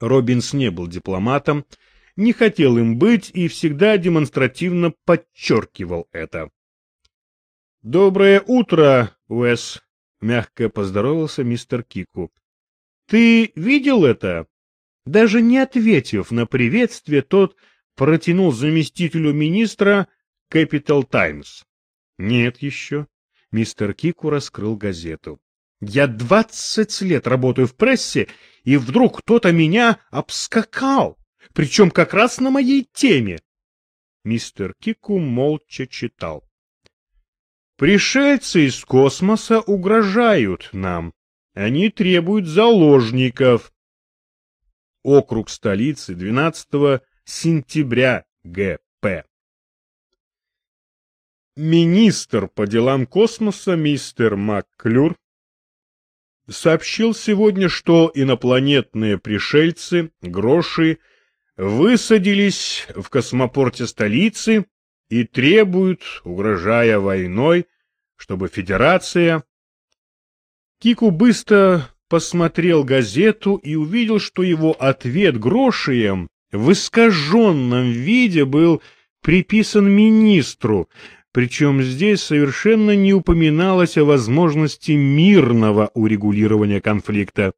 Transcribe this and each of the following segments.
Робинс не был дипломатом, не хотел им быть и всегда демонстративно подчеркивал это. «Доброе утро, Уэс», — мягко поздоровался мистер Кику. «Ты видел это?» Даже не ответив на приветствие, тот протянул заместителю министра Capital Times. «Нет еще». Мистер Кику раскрыл газету. «Я двадцать лет работаю в прессе, и вдруг кто-то меня обскакал, причем как раз на моей теме». Мистер Кику молча читал. Пришельцы из космоса угрожают нам. Они требуют заложников. Округ столицы 12 сентября ГП. Министр по делам космоса мистер МакКлюр сообщил сегодня, что инопланетные пришельцы, гроши, высадились в космопорте столицы и требуют, угрожая войной, чтобы Федерация... Кику быстро посмотрел газету и увидел, что его ответ Грошием в искаженном виде был приписан министру, причем здесь совершенно не упоминалось о возможности мирного урегулирования конфликта.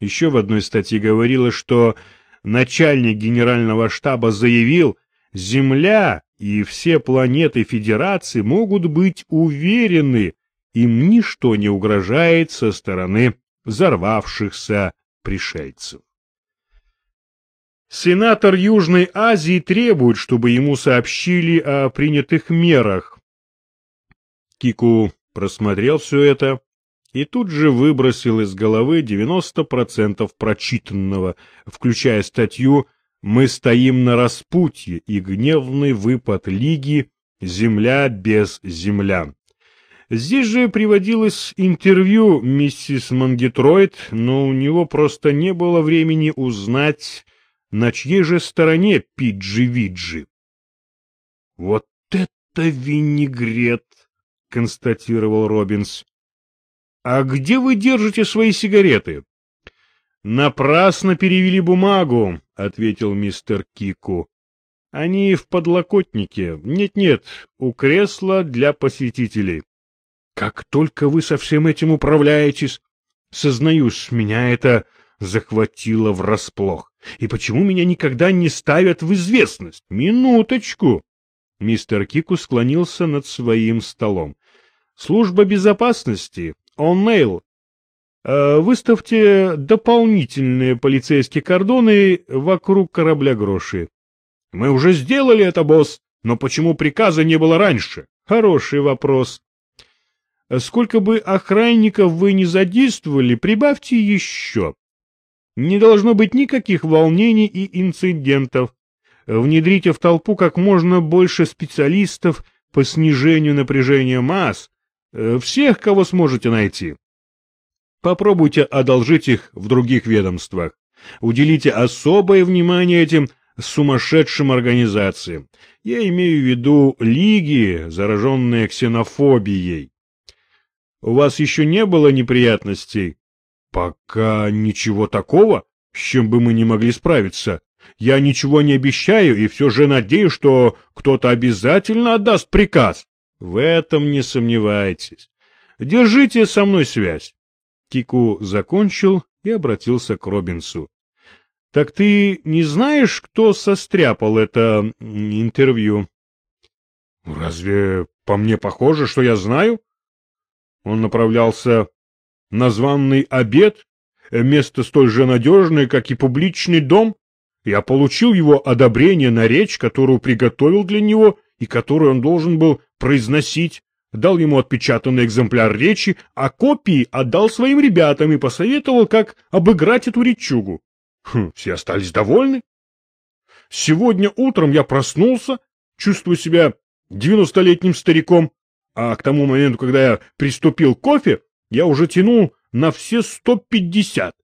Еще в одной статье говорилось, что начальник генерального штаба заявил, Земля и все планеты Федерации могут быть уверены, им ничто не угрожает со стороны взорвавшихся пришельцев. Сенатор Южной Азии требует, чтобы ему сообщили о принятых мерах. Кику просмотрел все это и тут же выбросил из головы 90% прочитанного, включая статью мы стоим на распутье, и гневный выпад Лиги «Земля без землян». Здесь же приводилось интервью миссис Мангетроид, но у него просто не было времени узнать, на чьей же стороне Пиджи-Виджи. — Вот это винегрет! — констатировал Робинс. — А где вы держите свои сигареты? — Напрасно перевели бумагу, — ответил мистер Кику. — Они в подлокотнике. Нет-нет, у кресла для посетителей. — Как только вы со всем этим управляетесь, сознаюсь, меня это захватило врасплох. И почему меня никогда не ставят в известность? Минуточку! Мистер Кику склонился над своим столом. Служба безопасности, О'Нейл, Э, выставьте дополнительные полицейские кордоны вокруг корабля Гроши. Мы уже сделали это, босс, но почему приказа не было раньше? Хороший вопрос. Сколько бы охранников вы не задействовали, прибавьте еще. Не должно быть никаких волнений и инцидентов. Внедрите в толпу как можно больше специалистов по снижению напряжения масс, э, всех, кого сможете найти. Попробуйте одолжить их в других ведомствах. Уделите особое внимание этим сумасшедшим организациям. Я имею в виду лиги, зараженные ксенофобией. У вас еще не было неприятностей? Пока ничего такого, с чем бы мы не могли справиться. Я ничего не обещаю и все же надеюсь, что кто-то обязательно отдаст приказ. В этом не сомневайтесь. Держите со мной связь. Кику закончил и обратился к Робинсу. — Так ты не знаешь, кто состряпал это интервью? — Разве по мне похоже, что я знаю? Он направлялся на званный обед, место столь же надежное, как и публичный дом. Я получил его одобрение на речь, которую приготовил для него и которую он должен был произносить дал ему отпечатанный экземпляр речи, а копии отдал своим ребятам и посоветовал, как обыграть эту речугу. Хм, все остались довольны. Сегодня утром я проснулся, чувствую себя девяностолетним стариком, а к тому моменту, когда я приступил к кофе, я уже тянул на все сто пятьдесят.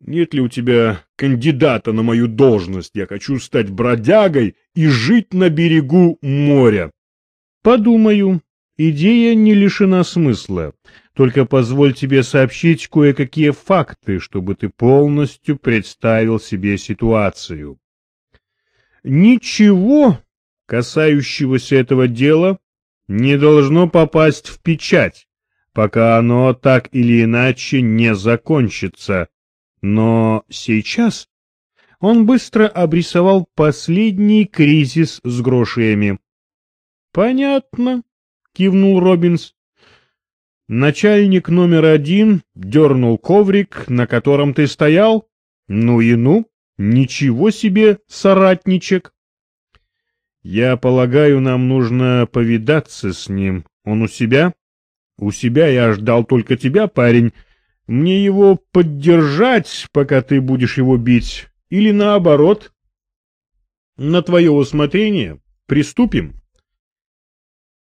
Нет ли у тебя кандидата на мою должность? Я хочу стать бродягой и жить на берегу моря. Подумаю, Идея не лишена смысла. Только позволь тебе сообщить кое-какие факты, чтобы ты полностью представил себе ситуацию. Ничего, касающегося этого дела, не должно попасть в печать, пока оно так или иначе не закончится. Но сейчас он быстро обрисовал последний кризис с грошиями. — Понятно, — кивнул Робинс. Начальник номер один дернул коврик, на котором ты стоял. Ну и ну, ничего себе, соратничек. Я полагаю, нам нужно повидаться с ним. Он у себя? У себя я ждал только тебя, парень. Мне его поддержать, пока ты будешь его бить, или наоборот? На твое усмотрение. Приступим.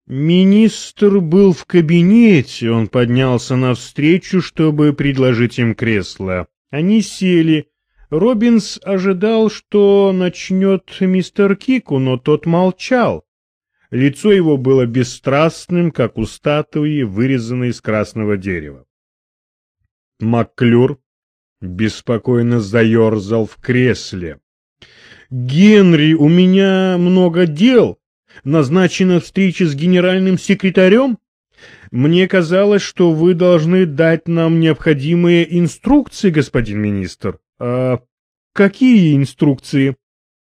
Министр был в кабинете, он поднялся навстречу, чтобы предложить им кресло. Они сели. Робинс ожидал, что начнет мистер Кику, но тот молчал. Лицо его было бесстрастным, как у статуи, вырезанной из красного дерева. Макклюр беспокойно заерзал в кресле. «Генри, у меня много дел назначена встреча с генеральным секретарем? Мне казалось, что вы должны дать нам необходимые инструкции, господин министр. А какие инструкции?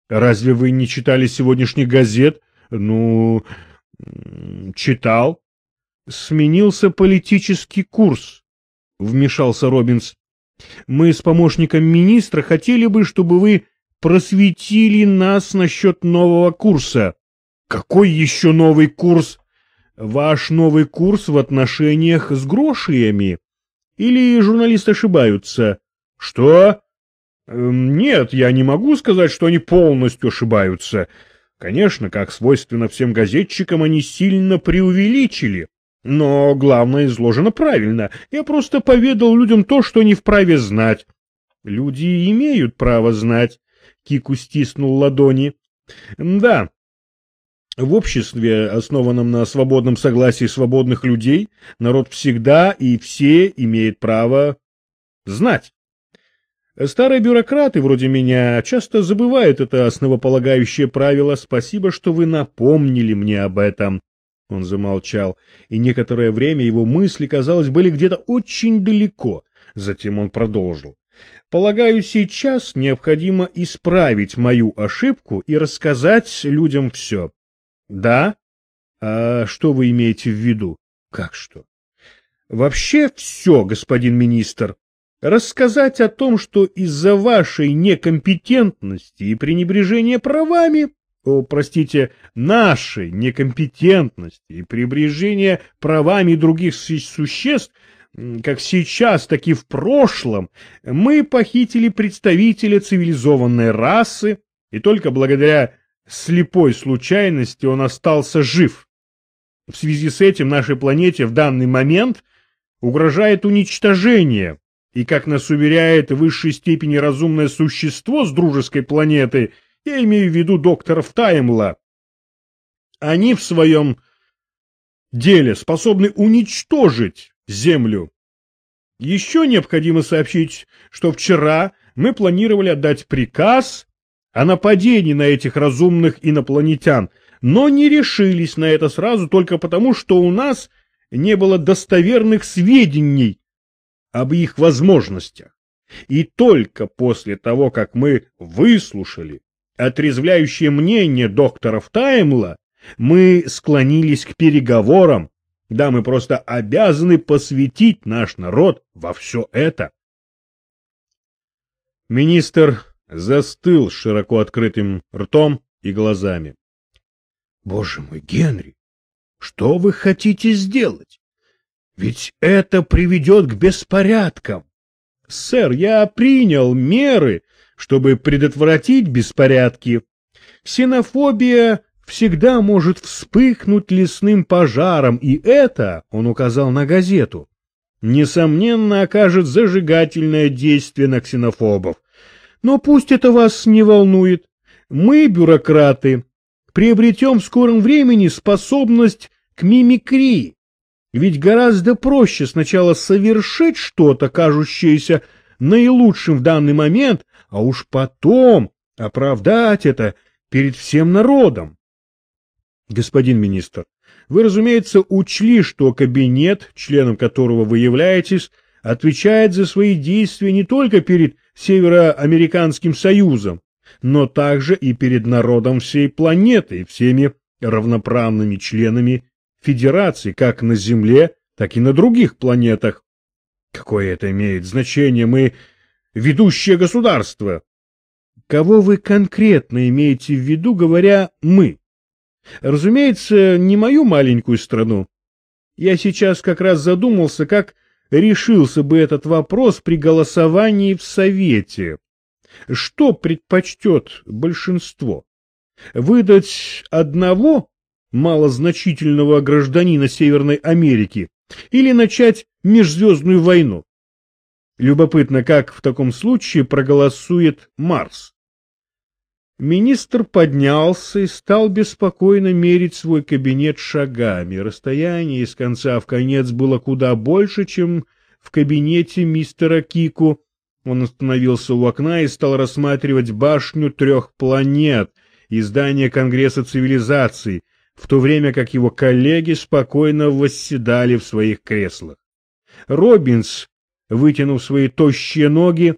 Разве вы не читали сегодняшних газет? Ну, читал. Сменился политический курс, вмешался Робинс. Мы с помощником министра хотели бы, чтобы вы просветили нас насчет нового курса. Какой еще новый курс? Ваш новый курс в отношениях с грошиями? Или журналисты ошибаются? Что? Эм, нет, я не могу сказать, что они полностью ошибаются. Конечно, как свойственно всем газетчикам, они сильно преувеличили. Но главное изложено правильно. Я просто поведал людям то, что они вправе знать. Люди имеют право знать. Кику стиснул ладони. Да, в обществе, основанном на свободном согласии свободных людей, народ всегда и все имеет право знать. Старые бюрократы вроде меня часто забывают это основополагающее правило. Спасибо, что вы напомнили мне об этом. Он замолчал, и некоторое время его мысли, казалось, были где-то очень далеко. Затем он продолжил. Полагаю, сейчас необходимо исправить мою ошибку и рассказать людям все. Да? А что вы имеете в виду? Как что? Вообще все, господин министр. Рассказать о том, что из-за вашей некомпетентности и пренебрежения правами, о, простите, нашей некомпетентности и пренебрежения правами других существ, как сейчас, так и в прошлом, мы похитили представителя цивилизованной расы, и только благодаря слепой случайности он остался жив. В связи с этим нашей планете в данный момент угрожает уничтожение, и, как нас уверяет в высшей степени разумное существо с дружеской планеты, я имею в виду докторов Таймла, они в своем деле способны уничтожить Землю. Еще необходимо сообщить, что вчера мы планировали отдать приказ о нападении на этих разумных инопланетян, но не решились на это сразу только потому, что у нас не было достоверных сведений об их возможностях. И только после того, как мы выслушали отрезвляющее мнение докторов Таймла, мы склонились к переговорам. Да, мы просто обязаны посвятить наш народ во все это. Министр застыл с широко открытым ртом и глазами. — Боже мой, Генри, что вы хотите сделать? Ведь это приведет к беспорядкам. Сэр, я принял меры, чтобы предотвратить беспорядки. Ксенофобия всегда может вспыхнуть лесным пожаром, и это, он указал на газету, несомненно окажет зажигательное действие на ксенофобов. Но пусть это вас не волнует. Мы, бюрократы, приобретем в скором времени способность к мимикрии. Ведь гораздо проще сначала совершить что-то, кажущееся наилучшим в данный момент, а уж потом оправдать это перед всем народом. Господин министр, вы, разумеется, учли, что кабинет, членом которого вы являетесь, отвечает за свои действия не только перед Североамериканским Союзом, но также и перед народом всей планеты, всеми равноправными членами Федерации, как на Земле, так и на других планетах. Какое это имеет значение? Мы ведущее государство. Кого вы конкретно имеете в виду, говоря «мы»? Разумеется, не мою маленькую страну. Я сейчас как раз задумался, как решился бы этот вопрос при голосовании в Совете. Что предпочтет большинство? Выдать одного малозначительного гражданина Северной Америки или начать межзвездную войну? Любопытно, как в таком случае проголосует Марс. Министр поднялся и стал беспокойно мерить свой кабинет шагами. Расстояние из конца в конец было куда больше, чем в кабинете мистера Кику. Он остановился у окна и стал рассматривать башню трех планет и здание Конгресса цивилизаций, в то время как его коллеги спокойно восседали в своих креслах. Робинс, вытянув свои тощие ноги,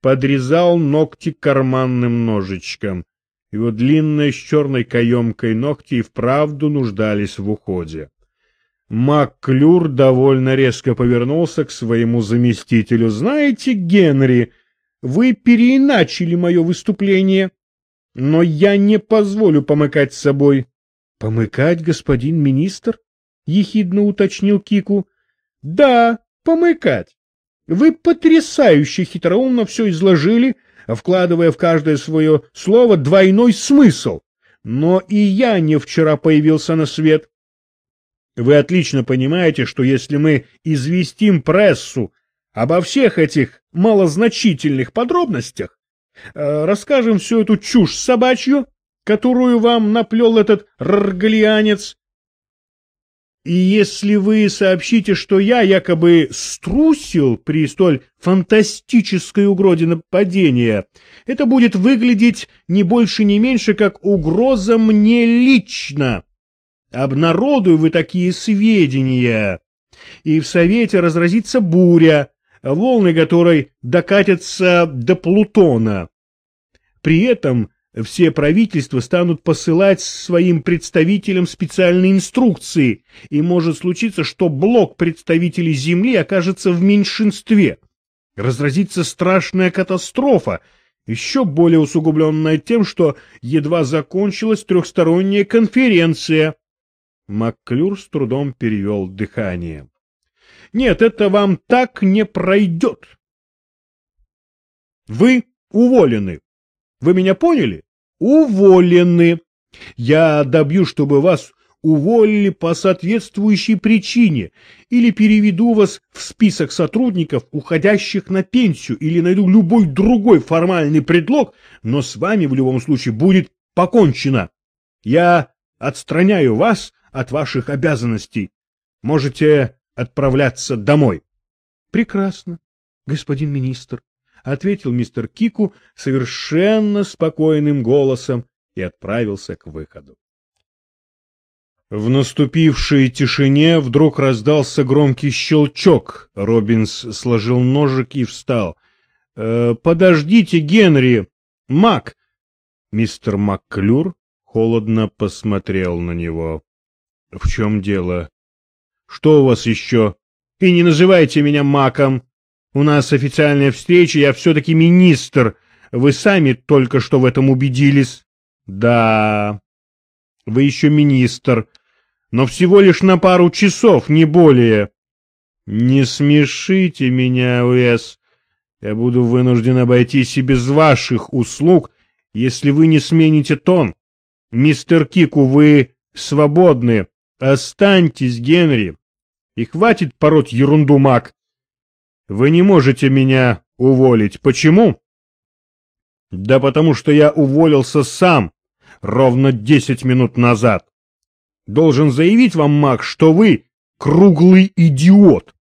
подрезал ногти карманным ножичком. Его длинные с черной каемкой ногти и вправду нуждались в уходе. Макклюр довольно резко повернулся к своему заместителю. — Знаете, Генри, вы переиначили мое выступление, но я не позволю помыкать с собой. — Помыкать, господин министр? — ехидно уточнил Кику. — Да, помыкать. Вы потрясающе хитроумно все изложили, вкладывая в каждое свое слово двойной смысл. Но и я не вчера появился на свет. Вы отлично понимаете, что если мы известим прессу обо всех этих малозначительных подробностях, э, расскажем всю эту чушь собачью, которую вам наплел этот раргалианец, и если вы сообщите, что я якобы струсил при столь фантастической угрозе нападения, это будет выглядеть не больше, не меньше, как угроза мне лично. Обнародую вы такие сведения, и в Совете разразится буря, волны которой докатятся до Плутона. При этом все правительства станут посылать своим представителям специальные инструкции, и может случиться, что блок представителей Земли окажется в меньшинстве. Разразится страшная катастрофа, еще более усугубленная тем, что едва закончилась трехсторонняя конференция. Макклюр с трудом перевел дыхание. Нет, это вам так не пройдет. Вы уволены. Вы меня поняли? Уволены. Я добью, чтобы вас уволили по соответствующей причине или переведу вас в список сотрудников, уходящих на пенсию, или найду любой другой формальный предлог, но с вами в любом случае будет покончено. Я отстраняю вас от ваших обязанностей. Можете отправляться домой. Прекрасно, господин министр ответил мистер Кику совершенно спокойным голосом и отправился к выходу. В наступившей тишине вдруг раздался громкий щелчок. Робинс сложил ножик и встал. «Э, «Подождите, Генри! Мак!» Мистер Макклюр холодно посмотрел на него. «В чем дело? Что у вас еще? И не называйте меня Маком!» У нас официальная встреча, я все-таки министр. Вы сами только что в этом убедились. Да, вы еще министр, но всего лишь на пару часов, не более. Не смешите меня, Уэс. Я буду вынужден обойтись и без ваших услуг, если вы не смените тон. Мистер Кику, вы свободны. Останьтесь, Генри. И хватит пороть ерунду, Мак. Вы не можете меня уволить. Почему? Да потому что я уволился сам ровно десять минут назад. Должен заявить вам, Мак, что вы круглый идиот.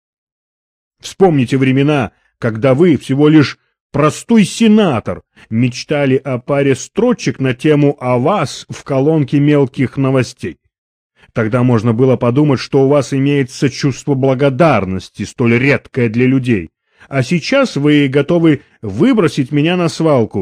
Вспомните времена, когда вы всего лишь простой сенатор мечтали о паре строчек на тему о вас в колонке мелких новостей. Тогда можно было подумать, что у вас имеется чувство благодарности, столь редкое для людей. А сейчас вы готовы выбросить меня на свалку,